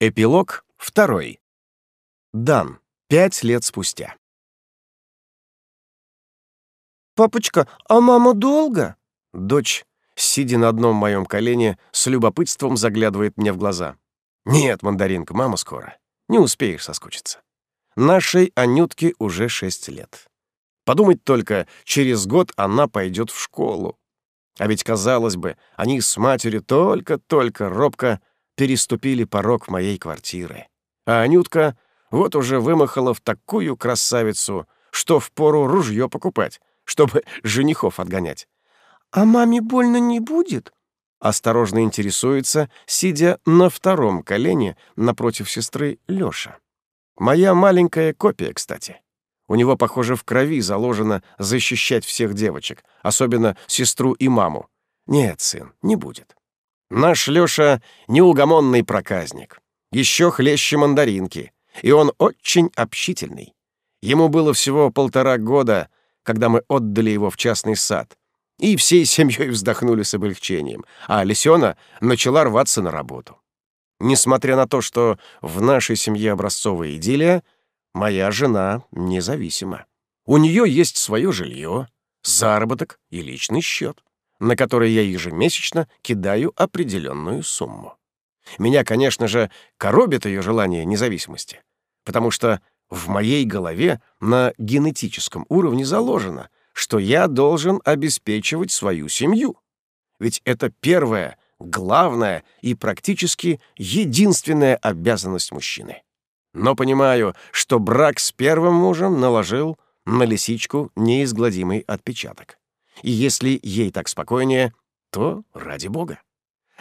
Эпилог второй. Дан. Пять лет спустя. «Папочка, а мама долго?» Дочь, сидя на одном моем колене, с любопытством заглядывает мне в глаза. «Нет, мандаринка, мама скоро. Не успеешь соскучиться. Нашей Анютке уже шесть лет. Подумать только, через год она пойдет в школу. А ведь, казалось бы, они с матерью только-только робко переступили порог моей квартиры. А Анютка вот уже вымахала в такую красавицу, что впору ружье покупать, чтобы женихов отгонять. «А маме больно не будет?» Осторожно интересуется, сидя на втором колене напротив сестры Лёша. Моя маленькая копия, кстати. У него, похоже, в крови заложено защищать всех девочек, особенно сестру и маму. Нет, сын, не будет. Наш Лёша — неугомонный проказник. Еще хлеще мандаринки. И он очень общительный. Ему было всего полтора года, когда мы отдали его в частный сад. И всей семьей вздохнули с облегчением, а Лисёна начала рваться на работу. Несмотря на то, что в нашей семье образцовая идиллия, моя жена независима. У нее есть свое жилье, заработок и личный счет на который я ежемесячно кидаю определенную сумму. Меня, конечно же, коробит ее желание независимости, потому что в моей голове на генетическом уровне заложено, что я должен обеспечивать свою семью. Ведь это первая, главная и практически единственная обязанность мужчины. Но понимаю, что брак с первым мужем наложил на лисичку неизгладимый отпечаток. И если ей так спокойнее, то ради бога.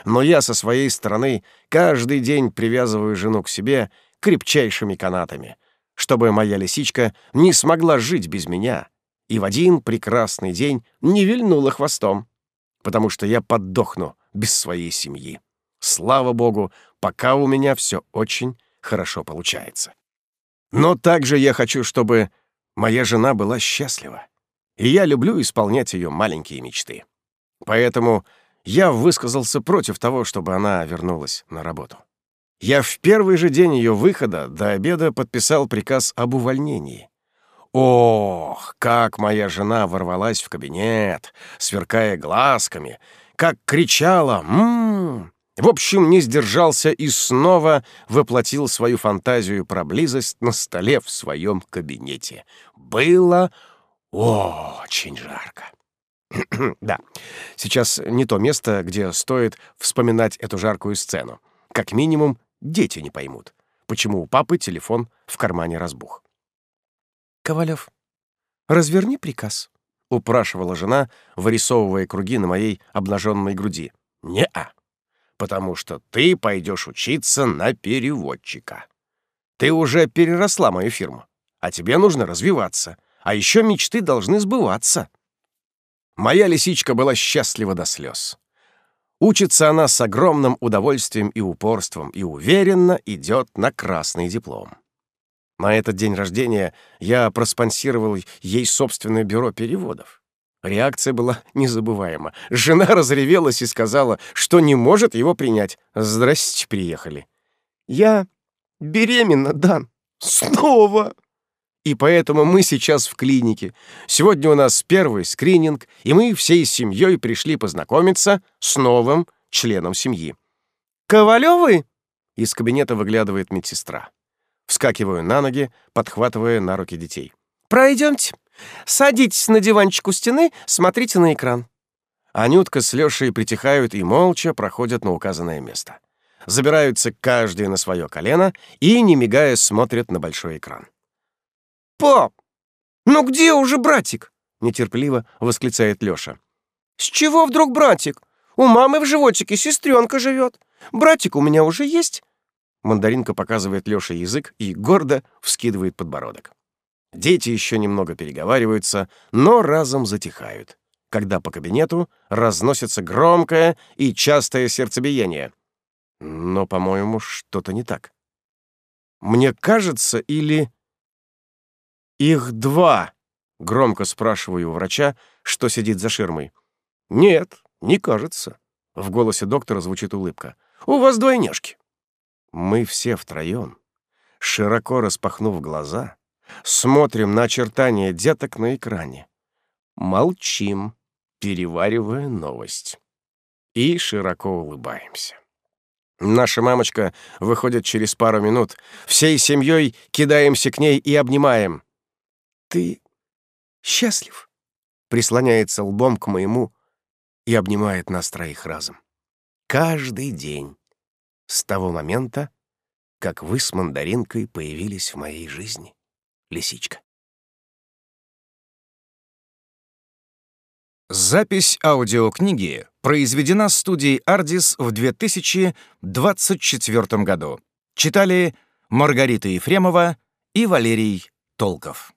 Но я со своей стороны каждый день привязываю жену к себе крепчайшими канатами, чтобы моя лисичка не смогла жить без меня и в один прекрасный день не вильнула хвостом, потому что я подохну без своей семьи. Слава богу, пока у меня все очень хорошо получается. Но также я хочу, чтобы моя жена была счастлива и я люблю исполнять ее маленькие мечты. Поэтому я высказался против того, чтобы она вернулась на работу. Я в первый же день ее выхода до обеда подписал приказ об увольнении. Ох, как моя жена ворвалась в кабинет, сверкая глазками, как кричала «Ммм!». В общем, не сдержался и снова воплотил свою фантазию про близость на столе в своем кабинете. Было очень жарко. да, сейчас не то место, где стоит вспоминать эту жаркую сцену. Как минимум, дети не поймут, почему у папы телефон в кармане разбух. «Ковалев, разверни приказ», — упрашивала жена, вырисовывая круги на моей обнаженной груди. «Не-а, потому что ты пойдешь учиться на переводчика. Ты уже переросла мою фирму, а тебе нужно развиваться, а еще мечты должны сбываться. Моя лисичка была счастлива до слез. Учится она с огромным удовольствием и упорством и уверенно идет на красный диплом. На этот день рождения я проспонсировал ей собственное бюро переводов. Реакция была незабываема. Жена разревелась и сказала, что не может его принять. «Здрасте, приехали». «Я беременна, Дан. Снова!» И поэтому мы сейчас в клинике. Сегодня у нас первый скрининг, и мы всей семьей пришли познакомиться с новым членом семьи. «Ковалёвы?» Из кабинета выглядывает медсестра. Вскакиваю на ноги, подхватывая на руки детей. «Пройдемте. Садитесь на диванчик у стены, смотрите на экран». Анютка с Лёшей притихают и молча проходят на указанное место. Забираются каждый на свое колено и, не мигая, смотрят на большой экран. «Пап, ну где уже братик?» — нетерпеливо восклицает Лёша. «С чего вдруг братик? У мамы в животике сестренка живет. Братик у меня уже есть». Мандаринка показывает Лёше язык и гордо вскидывает подбородок. Дети еще немного переговариваются, но разом затихают, когда по кабинету разносится громкое и частое сердцебиение. Но, по-моему, что-то не так. Мне кажется, или... «Их два!» — громко спрашиваю у врача, что сидит за ширмой. «Нет, не кажется». В голосе доктора звучит улыбка. «У вас двойняшки». Мы все втроем, широко распахнув глаза, смотрим на очертания деток на экране. Молчим, переваривая новость. И широко улыбаемся. Наша мамочка выходит через пару минут. Всей семьей кидаемся к ней и обнимаем. «Ты счастлив?» Прислоняется лбом к моему и обнимает нас троих разом. Каждый день. С того момента, как вы с мандаринкой появились в моей жизни, лисичка. Запись аудиокниги произведена студией «Ардис» в 2024 году. Читали Маргарита Ефремова и Валерий Толков.